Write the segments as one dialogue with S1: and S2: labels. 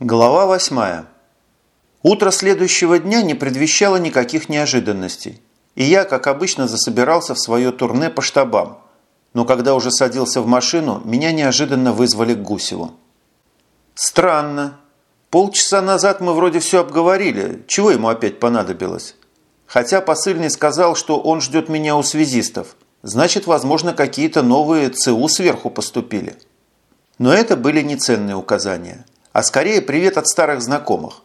S1: Глава восьмая. Утро следующего дня не предвещало никаких неожиданностей, и я, как обычно, засобирался в свое турне по штабам. Но когда уже садился в машину, меня неожиданно вызвали к Гусеву. Странно. Полчаса назад мы вроде все обговорили. Чего ему опять понадобилось? Хотя посыльный сказал, что он ждет меня у связистов. Значит, возможно, какие-то новые ЦУ сверху поступили. Но это были не ценные указания – а скорее привет от старых знакомых.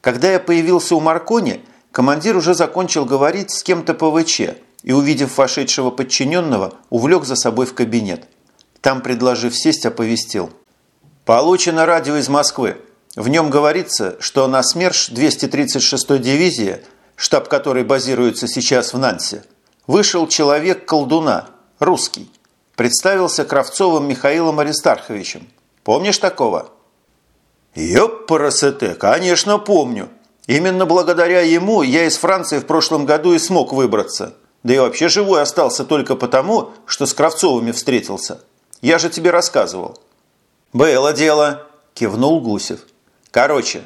S1: Когда я появился у Маркони, командир уже закончил говорить с кем-то по ВЧ и, увидев вошедшего подчиненного, увлек за собой в кабинет. Там, предложив сесть, оповестил. «Получено радио из Москвы. В нем говорится, что на СМЕРШ 236-й дивизии, штаб которой базируется сейчас в Нансе, вышел человек-колдуна, русский. Представился Кравцовым Михаилом Аристарховичем. Помнишь такого?»
S2: «Ёппарасете, конечно, помню. Именно благодаря ему я из Франции в прошлом году и смог выбраться. Да и вообще живой остался только потому, что с Кравцовыми встретился. Я же тебе рассказывал».
S1: «Было дело», – кивнул Гусев. «Короче,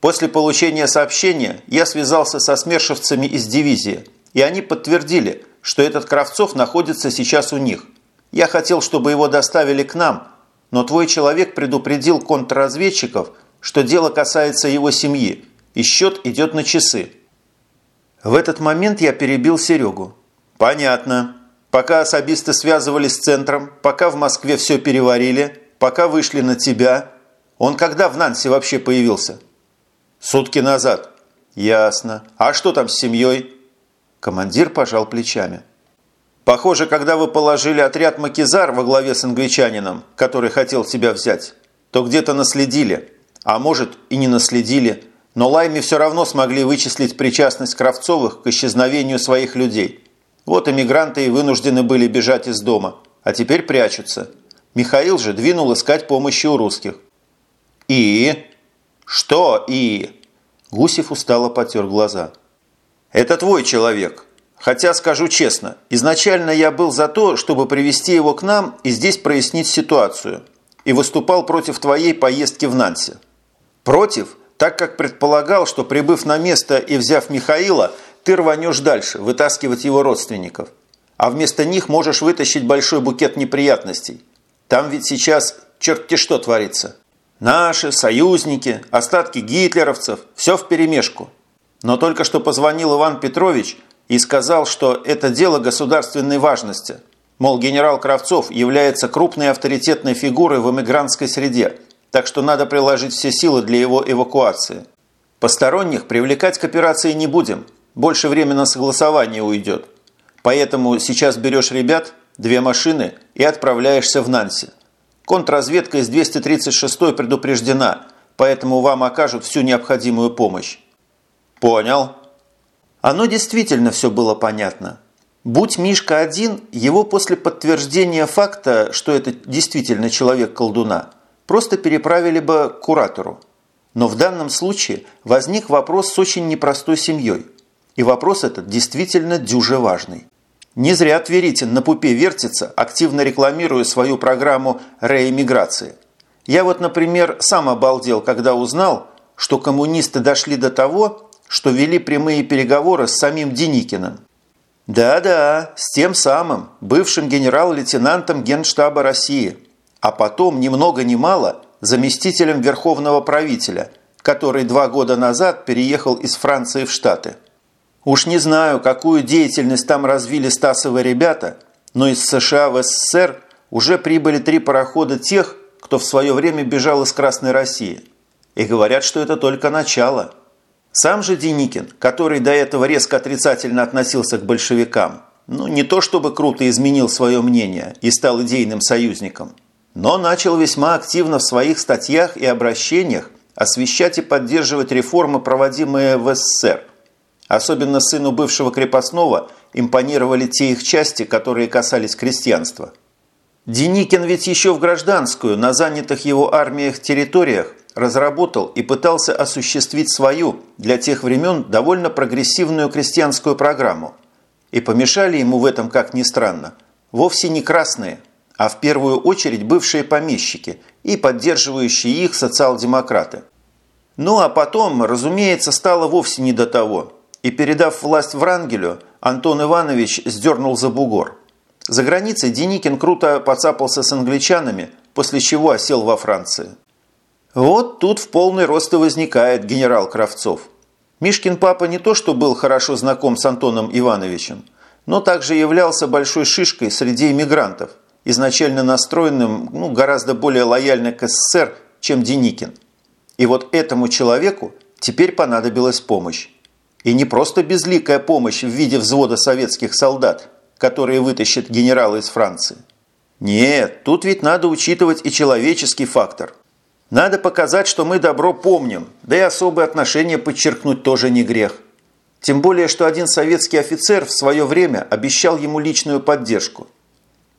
S1: после получения сообщения я связался со смершевцами из дивизии, и они подтвердили, что этот Кравцов находится сейчас у них. Я хотел, чтобы его доставили к нам – но твой человек предупредил контрразведчиков, что дело касается его семьи, и счет идет на часы. В этот момент я перебил Серегу. «Понятно. Пока особисты связывались с центром, пока в Москве все переварили, пока вышли на тебя. Он когда в Нансе вообще появился?» «Сутки назад». «Ясно. А что там с семьей?» Командир пожал плечами. Похоже, когда вы положили отряд Макизар во главе с англичанином, который хотел тебя взять, то где-то наследили, а может и не наследили, но Лайми все равно смогли вычислить причастность Кравцовых к исчезновению своих людей. Вот эмигранты и вынуждены были бежать из дома, а теперь прячутся. Михаил же двинул искать помощи у русских. «И?» «Что «и?» Гусев устало потер глаза. «Это твой человек. Хотя, скажу честно, изначально я был за то, чтобы привести его к нам и здесь прояснить ситуацию, и выступал против твоей поездки в Нансе. Против, так как предполагал, что прибыв на место и взяв Михаила, ты рванешь дальше, вытаскивать его родственников. А вместо них можешь вытащить большой букет неприятностей. Там ведь сейчас черт-те что творится. Наши, союзники, остатки гитлеровцев, все вперемешку. Но только что позвонил Иван Петрович – и сказал, что это дело государственной важности. Мол, генерал Кравцов является крупной авторитетной фигурой в эмигрантской среде, так что надо приложить все силы для его эвакуации. Посторонних привлекать к операции не будем, больше времени на согласование уйдет. Поэтому сейчас берешь ребят, две машины и отправляешься в Нанси. Контрразведка из 236 предупреждена, поэтому вам окажут всю необходимую помощь.
S2: Понял.
S1: Оно действительно все было понятно. Будь Мишка один, его после подтверждения факта, что это действительно человек-колдуна, просто переправили бы к куратору. Но в данном случае возник вопрос с очень непростой семьей. И вопрос этот действительно дюже важный. Не зря Тверитин на пупе вертится, активно рекламируя свою программу реэмиграции. Я вот, например, сам обалдел, когда узнал, что коммунисты дошли до того, что вели прямые переговоры с самим Деникиным. Да-да, с тем самым, бывшим генерал-лейтенантом Генштаба России, а потом, ни много ни мало, заместителем верховного правителя, который два года назад переехал из Франции в Штаты. Уж не знаю, какую деятельность там развили Стасовы ребята, но из США в СССР уже прибыли три парохода тех, кто в свое время бежал из Красной России. И говорят, что это только начало – сам же Деникин, который до этого резко отрицательно относился к большевикам, ну не то чтобы круто изменил свое мнение и стал идейным союзником, но начал весьма активно в своих статьях и обращениях освещать и поддерживать реформы, проводимые в СССР. Особенно сыну бывшего крепостного импонировали те их части, которые касались крестьянства. Деникин ведь еще в гражданскую на занятых его армиях территориях разработал и пытался осуществить свою, для тех времен, довольно прогрессивную крестьянскую программу. И помешали ему в этом, как ни странно, вовсе не красные, а в первую очередь бывшие помещики и поддерживающие их социал-демократы. Ну а потом, разумеется, стало вовсе не до того. И передав власть Врангелю, Антон Иванович сдернул за бугор. За границей Деникин круто поцапался с англичанами, после чего осел во Франции. Вот тут в полный рост и возникает генерал Кравцов. Мишкин папа не то что был хорошо знаком с Антоном Ивановичем, но также являлся большой шишкой среди иммигрантов, изначально настроенным ну, гораздо более лояльно к СССР, чем Деникин. И вот этому человеку теперь понадобилась помощь. И не просто безликая помощь в виде взвода советских солдат, которые вытащат генерала из Франции. Нет, тут ведь надо учитывать и человеческий фактор. Надо показать, что мы добро помним, да и особые отношения подчеркнуть тоже не грех. Тем более, что один советский офицер в свое время обещал ему личную поддержку.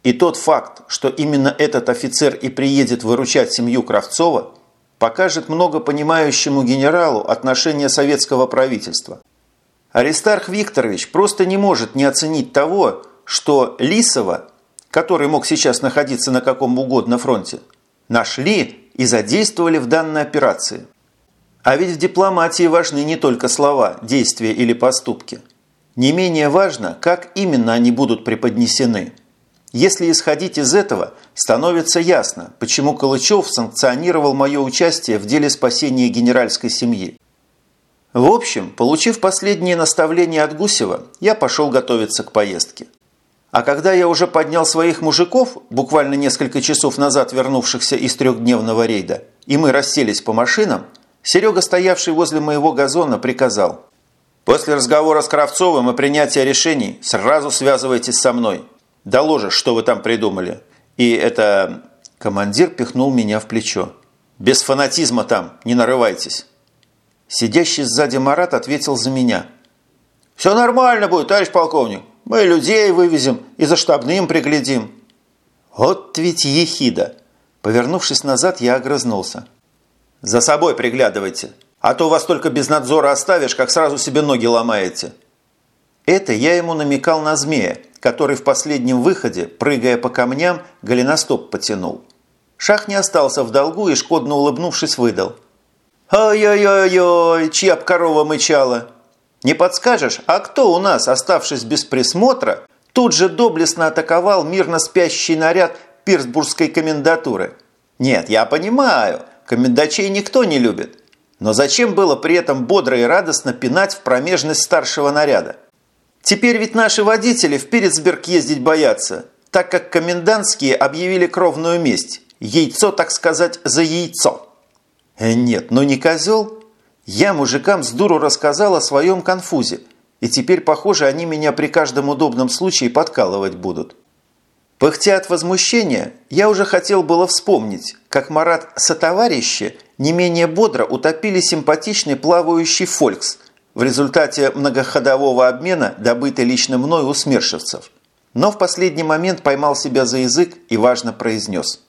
S1: И тот факт, что именно этот офицер и приедет выручать семью Кравцова, покажет многопонимающему генералу отношение советского правительства. Аристарх Викторович просто не может не оценить того, что Лисова, который мог сейчас находиться на каком угодно фронте, нашли и задействовали в данной операции. А ведь в дипломатии важны не только слова, действия или поступки. Не менее важно, как именно они будут преподнесены. Если исходить из этого, становится ясно, почему Калычев санкционировал мое участие в деле спасения генеральской семьи. В общем, получив последние наставления от Гусева, я пошел готовиться к поездке. А когда я уже поднял своих мужиков, буквально несколько часов назад вернувшихся из трехдневного рейда, и мы расселись по машинам, Серега, стоявший возле моего газона, приказал. «После разговора с Кравцовым и принятия решений сразу связывайтесь со мной. Доложишь, что вы там придумали. И это...» Командир пихнул меня в плечо. «Без фанатизма там, не нарывайтесь». Сидящий сзади Марат ответил за меня. «Все нормально будет, товарищ полковник. Мы людей вывезем и за штабным приглядим». Вот ведь ехида. Повернувшись назад, я огрызнулся. «За собой приглядывайте, а то вас только без надзора оставишь, как сразу себе ноги ломаете». Это я ему намекал на змея, который в последнем выходе, прыгая по камням, голеностоп потянул. Шах не остался в долгу и, шкодно улыбнувшись, выдал. «Ой-ой-ой-ой, чья б корова мычала!» Не подскажешь, а кто у нас, оставшись без присмотра, тут же доблестно атаковал мирно спящий наряд пирсбургской комендатуры? Нет, я понимаю, комендачей никто не любит. Но зачем было при этом бодро и радостно пинать в промежность старшего наряда? Теперь ведь наши водители в Пирсберг ездить боятся, так как комендантские объявили кровную месть. Яйцо, так сказать, за яйцо. Э, нет, ну не козел – я мужикам с дуру рассказал о своем конфузе, и теперь, похоже, они меня при каждом удобном случае подкалывать будут. Пыхтя от возмущения, я уже хотел было вспомнить, как Марат сотоварищи не менее бодро утопили симпатичный плавающий «Фолькс» в результате многоходового обмена, добытый лично мной у смершевцев. Но в последний момент поймал себя за язык и важно произнес.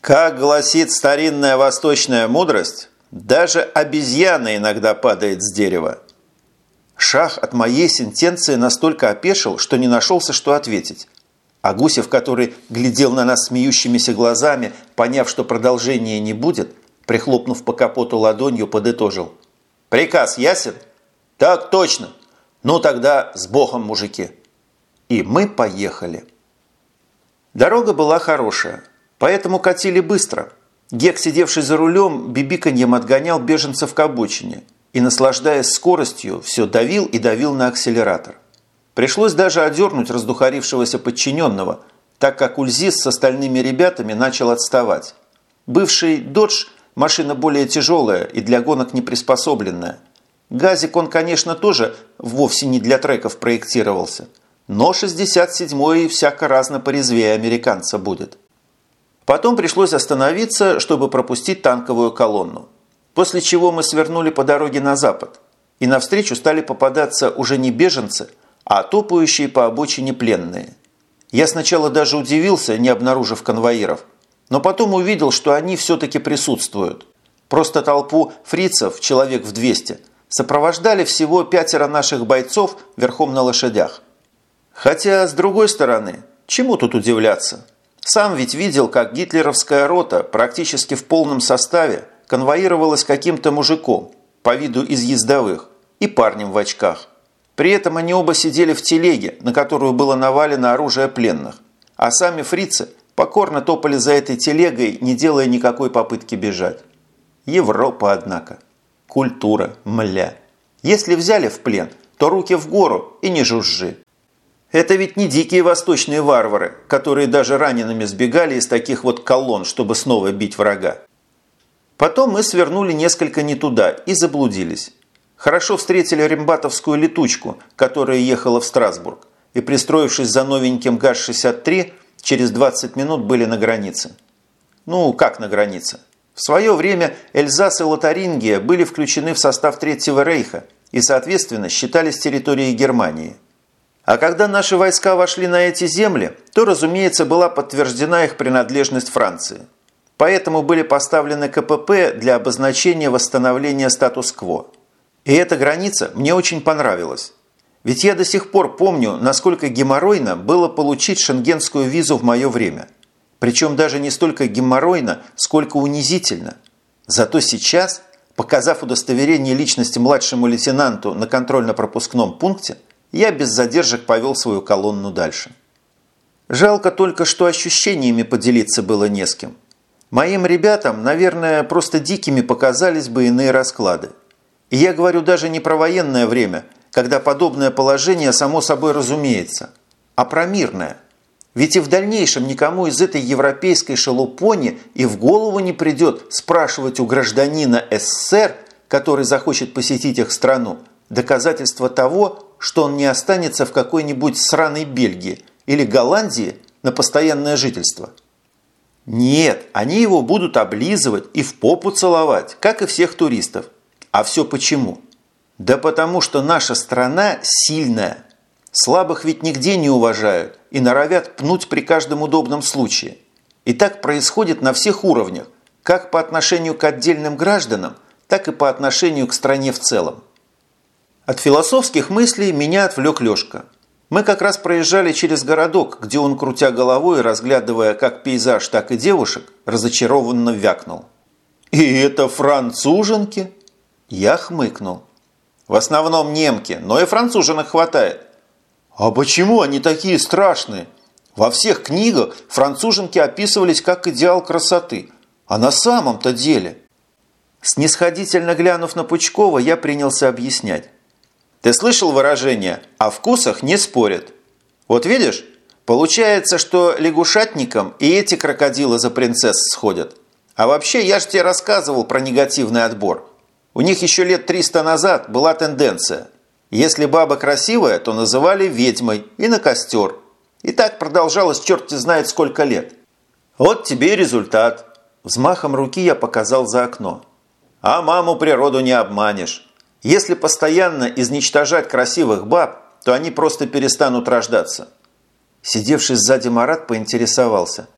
S1: «Как гласит старинная восточная мудрость, даже обезьяна иногда падает с дерева. Шах от моей сентенции настолько опешил, что не нашелся, что ответить. А Гусев, который глядел на нас смеющимися глазами, поняв, что продолжения не будет, прихлопнув по капоту ладонью, подытожил. «Приказ ясен?» «Так точно! Ну тогда с Богом, мужики!» И мы поехали. Дорога была хорошая, поэтому катили быстро – Гек, сидевший за рулем, бибиканьем отгонял беженцев к обочине и, наслаждаясь скоростью, все давил и давил на акселератор. Пришлось даже одернуть раздухарившегося подчиненного, так как Ульзис с остальными ребятами начал отставать. Бывший «Додж» – машина более тяжелая и для гонок не приспособленная. Газик он, конечно, тоже вовсе не для треков проектировался, но 67-й всяко разно порезвее американца будет. Потом пришлось остановиться, чтобы пропустить танковую колонну. После чего мы свернули по дороге на запад, и навстречу стали попадаться уже не беженцы, а топающие по обочине пленные. Я сначала даже удивился, не обнаружив конвоиров, но потом увидел, что они все-таки присутствуют. Просто толпу фрицев, человек в 200, сопровождали всего пятеро наших бойцов верхом на лошадях. Хотя, с другой стороны, чему тут удивляться? Сам ведь видел, как гитлеровская рота практически в полном составе, конвоировалась каким-то мужиком, по виду из ездовых, и парнем в очках. При этом они оба сидели в телеге, на которую было навалено оружие пленных, а сами фрицы покорно топали за этой телегой, не делая никакой попытки бежать. Европа, однако. Культура, мля. Если взяли в плен, то руки в гору и не жужжи. Это ведь не дикие восточные варвары, которые даже ранеными сбегали из таких вот колонн, чтобы снова бить врага. Потом мы свернули несколько не туда и заблудились. Хорошо встретили рембатовскую летучку, которая ехала в Страсбург, и, пристроившись за новеньким ГАЗ-63, через 20 минут были на границе. Ну, как на границе? В свое время Эльзас и Лотарингия были включены в состав Третьего Рейха и, соответственно, считались территорией Германии. А когда наши войска вошли на эти земли, то, разумеется, была подтверждена их принадлежность Франции. Поэтому были поставлены КПП для обозначения восстановления статус-кво. И эта граница мне очень понравилась. Ведь я до сих пор помню, насколько геморройно было получить шенгенскую визу в мое время. Причем даже не столько геморройно, сколько унизительно. Зато сейчас, показав удостоверение личности младшему лейтенанту на контрольно-пропускном пункте, я без задержек повел свою колонну дальше. Жалко только, что ощущениями поделиться было не с кем. Моим ребятам, наверное, просто дикими показались бы иные расклады. И я говорю даже не про военное время, когда подобное положение само собой разумеется, а про мирное. Ведь и в дальнейшем никому из этой европейской шелупони и в голову не придет спрашивать у гражданина СССР, который захочет посетить их страну, доказательство того, что он не останется в какой-нибудь сраной Бельгии или Голландии на постоянное жительство. Нет, они его будут облизывать и в попу целовать, как и всех туристов. А все почему? Да потому что наша страна сильная. Слабых ведь нигде не уважают и норовят пнуть при каждом удобном случае. И так происходит на всех уровнях, как по отношению к отдельным гражданам, так и по отношению к стране в целом. От философских мыслей меня отвлек Лешка. Мы как раз проезжали через городок, где он, крутя головой и разглядывая как пейзаж, так и девушек, разочарованно вякнул. «И это француженки?» Я хмыкнул. «В основном немки, но и француженок хватает». «А почему они такие страшные? Во всех книгах француженки описывались как идеал красоты, а на самом-то деле...» Снисходительно глянув на Пучкова, я принялся объяснять. Ты слышал выражение «о вкусах не спорят»? Вот видишь, получается, что лягушатникам и эти крокодилы за принцесс сходят. А вообще, я же тебе рассказывал про негативный отбор. У них еще лет 300 назад была тенденция. Если баба красивая, то называли ведьмой и на костер. И так продолжалось черти знает сколько лет. Вот тебе и результат. Взмахом руки я показал за окно. А маму природу не обманешь. Если постоянно изничтожать красивых баб, то они просто перестанут рождаться. Сидевший сзади Марат поинтересовался.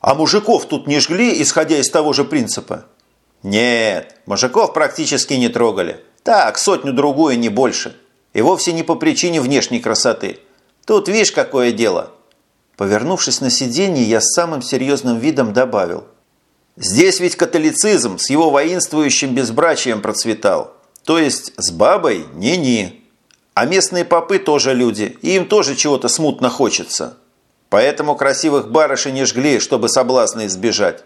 S1: А мужиков тут не жгли, исходя из того же принципа? Нет, мужиков практически не трогали. Так, сотню-другую, не больше. И вовсе не по причине внешней красоты. Тут видишь, какое дело. Повернувшись на сиденье, я с самым серьезным видом добавил. Здесь ведь католицизм с его воинствующим безбрачием процветал. То есть с бабой не-не. А местные попы тоже люди, и им тоже чего-то смутно хочется. Поэтому красивых барышей не жгли, чтобы соблазна избежать.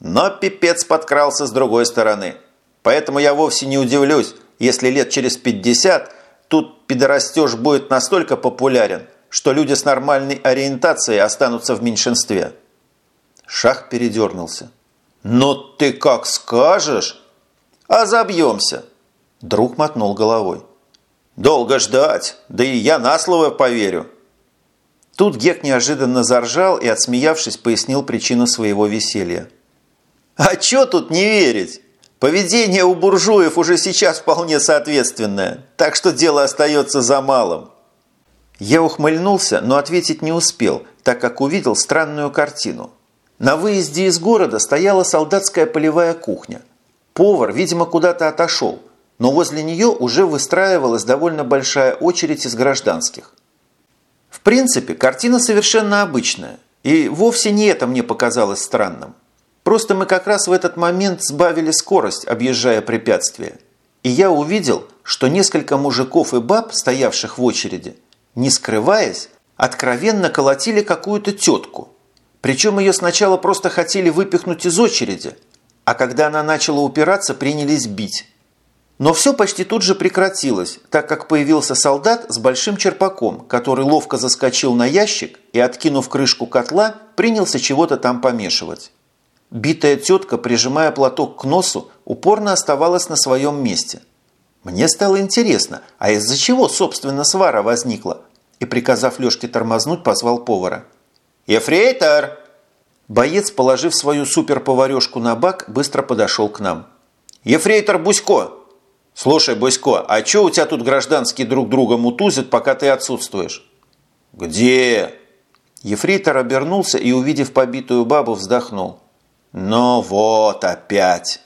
S1: Но пипец подкрался с другой стороны. Поэтому я вовсе не удивлюсь, если лет через 50 тут пидорастеж будет настолько популярен, что люди с нормальной ориентацией останутся в меньшинстве. Шах передернулся. «Но ты как скажешь?» «А забьемся!» Друг мотнул головой. «Долго ждать, да и я на слово поверю». Тут Гек неожиданно заржал и, отсмеявшись, пояснил причину своего веселья. «А чё тут не верить? Поведение у буржуев уже сейчас вполне соответственное, так что дело остается за малым». Я ухмыльнулся, но ответить не успел, так как увидел странную картину. На выезде из города стояла солдатская полевая кухня. Повар, видимо, куда-то отошел – но возле нее уже выстраивалась довольно большая очередь из гражданских. В принципе, картина совершенно обычная, и вовсе не это мне показалось странным. Просто мы как раз в этот момент сбавили скорость, объезжая препятствие. И я увидел, что несколько мужиков и баб, стоявших в очереди, не скрываясь, откровенно колотили какую-то тетку. Причем ее сначала просто хотели выпихнуть из очереди, а когда она начала упираться, принялись бить. Но все почти тут же прекратилось, так как появился солдат с большим черпаком, который ловко заскочил на ящик и, откинув крышку котла, принялся чего-то там помешивать. Битая тетка, прижимая платок к носу, упорно оставалась на своем месте. Мне стало интересно, а из-за чего, собственно, свара возникла? И, приказав Лешке тормознуть, позвал повара. «Ефрейтор!» Боец, положив свою суперповарешку на бак, быстро подошел к нам. «Ефрейтор Бусько!» «Слушай, Бусько, а что у тебя тут гражданские друг друга мутузят, пока ты отсутствуешь?» «Где?» Ефрейтор обернулся и, увидев побитую бабу, вздохнул. «Ну вот опять!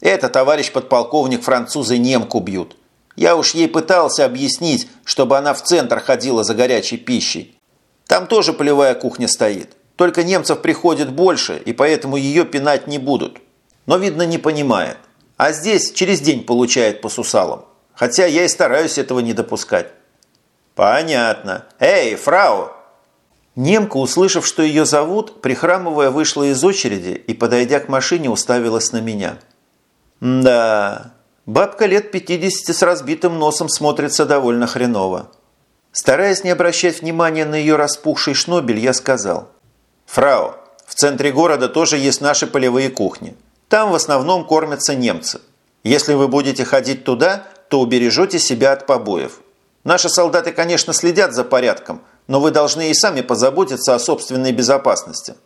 S1: Это, товарищ подполковник, французы немку бьют. Я уж ей пытался объяснить, чтобы она в центр ходила за горячей пищей. Там тоже полевая кухня стоит. Только немцев приходит больше, и поэтому ее пинать не будут. Но, видно, не понимает. А здесь через день получает по сусалам. Хотя я и стараюсь этого не допускать. Понятно. Эй, фрау! Немка, услышав, что ее зовут, прихрамывая, вышла из очереди и, подойдя к машине, уставилась на меня. Да, бабка лет 50 с разбитым носом смотрится довольно хреново. Стараясь не обращать внимания на ее распухший шнобель, я сказал. «Фрау, в центре города тоже есть наши полевые кухни. Там в основном кормятся немцы. Если вы будете ходить туда, то убережете себя от побоев. Наши солдаты, конечно, следят за порядком, но вы должны и сами позаботиться о собственной безопасности».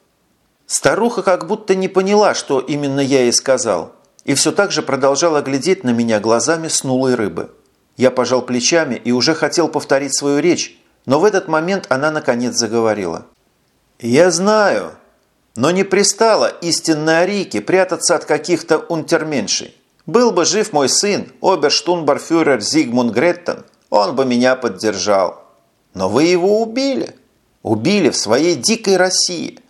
S1: Старуха как будто не поняла, что именно я ей сказал, и все так же продолжала глядеть на меня глазами снулой рыбы. Я пожал плечами и уже хотел повторить свою речь, но в этот момент она наконец заговорила. «Я знаю, но не пристало истинной Арике прятаться от каких-то унтерменшей. Был бы жив мой сын, оберштунбарфюрер Зигмунд Греттон, он бы меня поддержал. Но вы его убили. Убили в своей дикой России.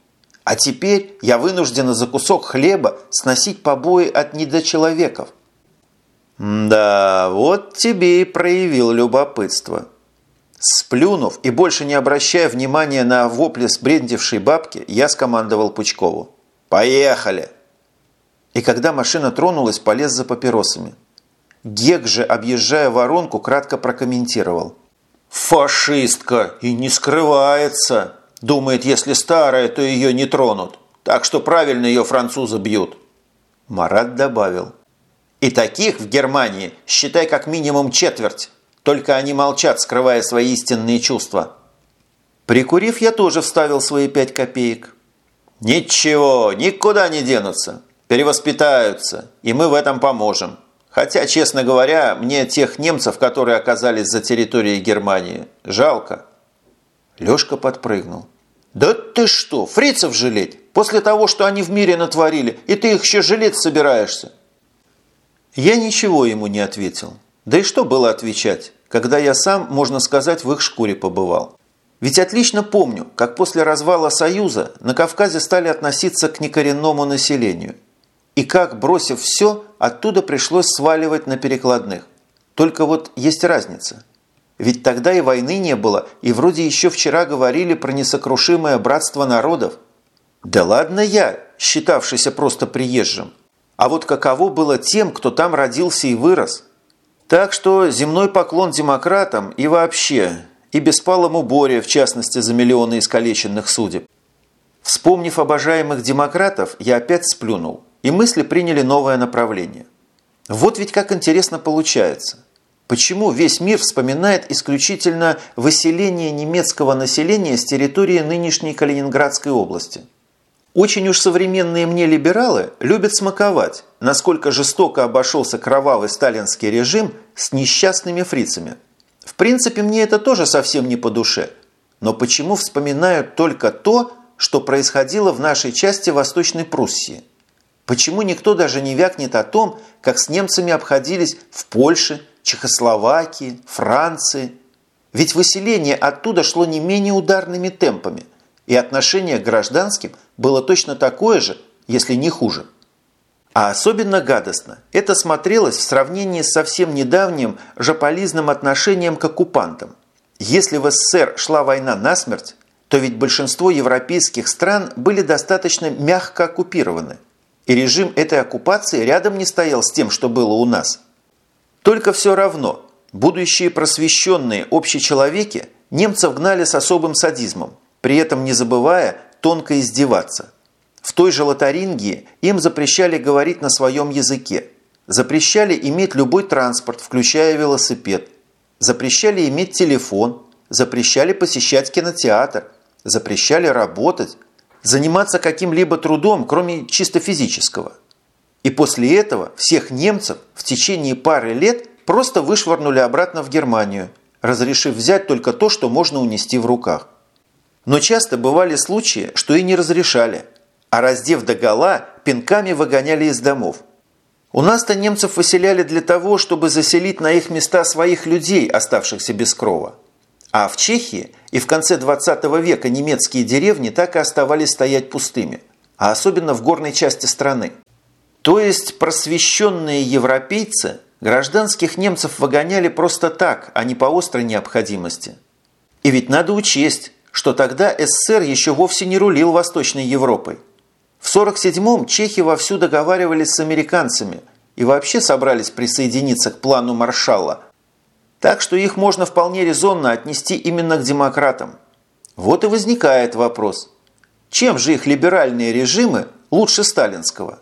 S1: А теперь я вынуждена за кусок хлеба сносить побои от недочеловеков. Да, вот тебе и проявил любопытство. Сплюнув и больше не обращая внимания на вопли сбрендившей бабки, я скомандовал Пучкову. «Поехали!» И когда машина тронулась, полез за папиросами. Гек же, объезжая воронку, кратко прокомментировал. «Фашистка! И не скрывается! Думает, если старая, то ее не тронут. Так что правильно ее французы бьют!» Марат добавил. «И таких в Германии, считай, как минимум четверть!» Только они молчат, скрывая свои истинные чувства. Прикурив, я тоже вставил свои пять копеек. Ничего, никуда не денутся. Перевоспитаются, и мы в этом поможем. Хотя, честно говоря, мне тех немцев, которые оказались за территорией Германии, жалко. Лёшка подпрыгнул. «Да ты что, фрицев жалеть? После того, что они в мире натворили, и ты их еще жалеть собираешься?» Я ничего ему не ответил. Да и что было отвечать, когда я сам, можно сказать, в их шкуре побывал. Ведь отлично помню, как после развала Союза на Кавказе стали относиться к некоренному населению. И как, бросив все, оттуда пришлось сваливать на перекладных. Только вот есть разница. Ведь тогда и войны не было, и вроде еще вчера говорили про несокрушимое братство народов. Да ладно я, считавшийся просто приезжим. А вот каково было тем, кто там родился и вырос – так что земной поклон демократам и вообще, и беспалому Боре, в частности, за миллионы искалеченных судеб. Вспомнив обожаемых демократов, я опять сплюнул, и мысли приняли новое направление. Вот ведь как интересно получается. Почему весь мир вспоминает исключительно выселение немецкого населения с территории нынешней Калининградской области – очень уж современные мне либералы любят смаковать, насколько жестоко обошелся кровавый сталинский режим с несчастными фрицами. В принципе, мне это тоже совсем не по душе. Но почему вспоминают только то, что происходило в нашей части Восточной Пруссии? Почему никто даже не вякнет о том, как с немцами обходились в Польше, Чехословакии, Франции? Ведь выселение оттуда шло не менее ударными темпами – и отношение к гражданским было точно такое же, если не хуже. А особенно гадостно это смотрелось в сравнении с совсем недавним жополизным отношением к оккупантам. Если в СССР шла война насмерть, то ведь большинство европейских стран были достаточно мягко оккупированы, и режим этой оккупации рядом не стоял с тем, что было у нас. Только все равно будущие просвещенные общечеловеки немцев гнали с особым садизмом, при этом не забывая тонко издеваться. В той же Лотарингии им запрещали говорить на своем языке, запрещали иметь любой транспорт, включая велосипед, запрещали иметь телефон, запрещали посещать кинотеатр, запрещали работать, заниматься каким-либо трудом, кроме чисто физического. И после этого всех немцев в течение пары лет просто вышвырнули обратно в Германию, разрешив взять только то, что можно унести в руках. Но часто бывали случаи, что и не разрешали, а раздев догола, пинками выгоняли из домов. У нас-то немцев выселяли для того, чтобы заселить на их места своих людей, оставшихся без крова. А в Чехии и в конце 20 века немецкие деревни так и оставались стоять пустыми, а особенно в горной части страны. То есть просвещенные европейцы гражданских немцев выгоняли просто так, а не по острой необходимости. И ведь надо учесть, что тогда СССР еще вовсе не рулил Восточной Европой. В 1947-м чехи вовсю договаривались с американцами и вообще собрались присоединиться к плану Маршалла, так что их можно вполне резонно отнести именно к демократам. Вот и возникает вопрос, чем же их либеральные режимы лучше сталинского?